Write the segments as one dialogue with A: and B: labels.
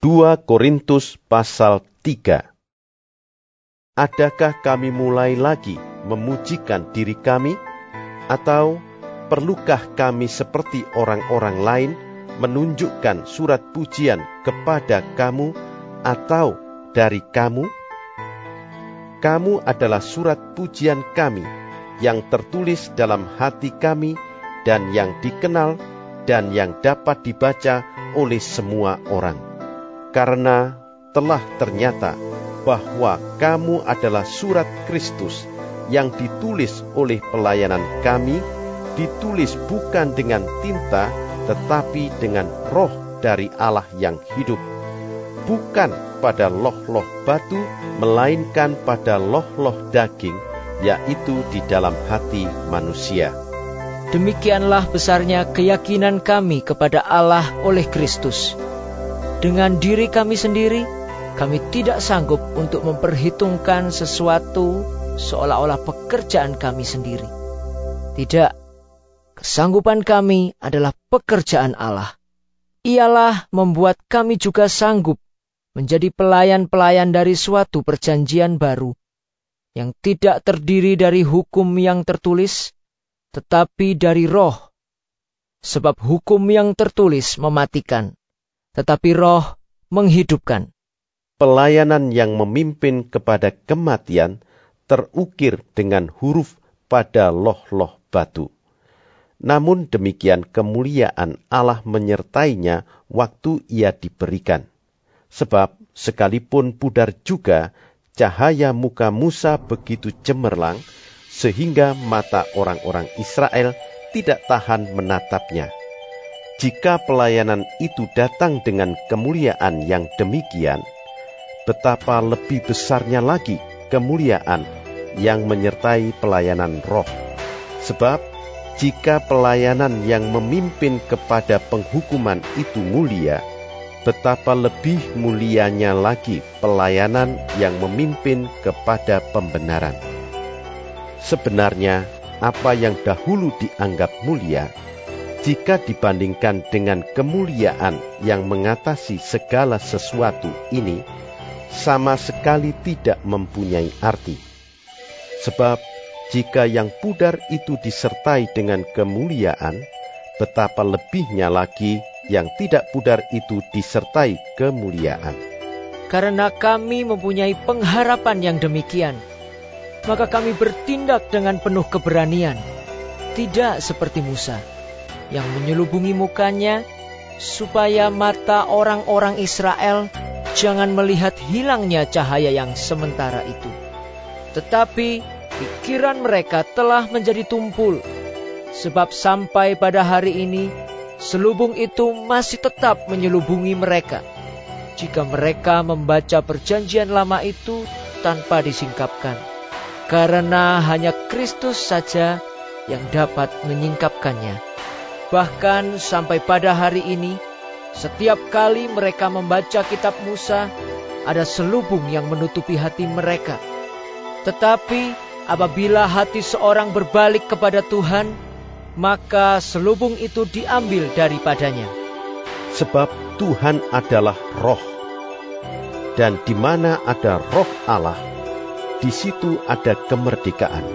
A: 2 Korintus pasal 3 Adakah kami mulai lagi memujikan diri kami? Atau perlukah kami seperti orang-orang lain menunjukkan surat pujian kepada kamu atau dari kamu? Kamu adalah surat pujian kami yang tertulis dalam hati kami dan yang dikenal dan yang dapat dibaca oleh semua orang. Karena telah ternyata bahwa kamu adalah surat Kristus yang ditulis oleh pelayanan kami, ditulis bukan dengan tinta, tetapi dengan roh dari Allah yang hidup. Bukan pada loh-loh batu, melainkan pada loh-loh daging, yaitu di dalam hati manusia.
B: Demikianlah besarnya keyakinan kami kepada Allah oleh Kristus. Dengan diri kami sendiri, kami tidak sanggup untuk memperhitungkan sesuatu seolah-olah pekerjaan kami sendiri. Tidak, kesanggupan kami adalah pekerjaan Allah. Ialah membuat kami juga sanggup menjadi pelayan-pelayan dari suatu perjanjian baru yang tidak terdiri dari hukum yang tertulis, tetapi dari roh. Sebab hukum yang tertulis mematikan, tetapi roh menghidupkan.
A: Pelayanan yang memimpin kepada kematian terukir dengan huruf pada loh-loh batu. Namun demikian kemuliaan Allah menyertainya waktu ia diberikan. Sebab sekalipun pudar juga cahaya muka Musa begitu cemerlang, sehingga mata orang-orang Israel tidak tahan menatapnya. Jika pelayanan itu datang dengan kemuliaan yang demikian, betapa lebih besarnya lagi kemuliaan yang menyertai pelayanan roh. Sebab jika pelayanan yang memimpin kepada penghukuman itu mulia, betapa lebih mulianya lagi pelayanan yang memimpin kepada pembenaran. Sebenarnya, apa yang dahulu dianggap mulia, jika dibandingkan dengan kemuliaan yang mengatasi segala sesuatu ini, sama sekali tidak mempunyai arti. Sebab, jika yang pudar itu disertai dengan kemuliaan, betapa lebihnya lagi yang tidak pudar itu disertai kemuliaan.
B: Karena kami mempunyai pengharapan yang demikian, maka kami bertindak dengan penuh keberanian, tidak seperti Musa yang menyelubungi mukanya supaya mata orang-orang Israel jangan melihat hilangnya cahaya yang sementara itu. Tetapi pikiran mereka telah menjadi tumpul, sebab sampai pada hari ini selubung itu masih tetap menyelubungi mereka. Jika mereka membaca perjanjian lama itu tanpa disingkapkan karena hanya Kristus saja yang dapat menyingkapkannya. Bahkan sampai pada hari ini, setiap kali mereka membaca kitab Musa, ada selubung yang menutupi hati mereka. Tetapi apabila hati seorang berbalik kepada Tuhan, maka selubung itu diambil daripadanya.
A: Sebab Tuhan adalah roh, dan di mana ada roh Allah, di situ ada kemerdekaan,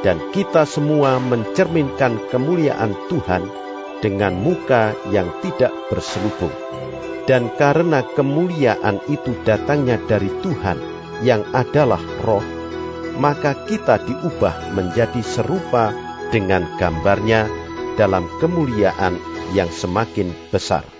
A: dan kita semua mencerminkan kemuliaan Tuhan dengan muka yang tidak berselubung. Dan karena kemuliaan itu datangnya dari Tuhan yang adalah roh, maka kita diubah menjadi serupa dengan gambarnya dalam kemuliaan yang semakin besar.